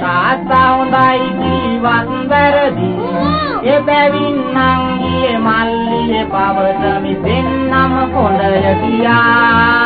තාත්තා හොඳයි ජීවත් වැරදි. එබැවින් නංගියේ මල්ලියේ පවතමි දෙන්නම කොණ්ඩය කියා.